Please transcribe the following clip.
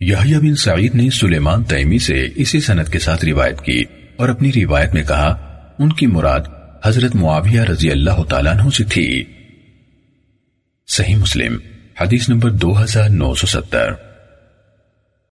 یحییٰ بن سعید نے سلیمان تیمی سے اسی سنت کے ساتھ روایت کی اور اپنی روایت میں کہا، ان کی مراد حضرت معاویہ رضی اللہ تعالیٰ عنہ سے تھی۔ صحیح مسلم، حدیث نمبر دو ہزار نو سو ستر۔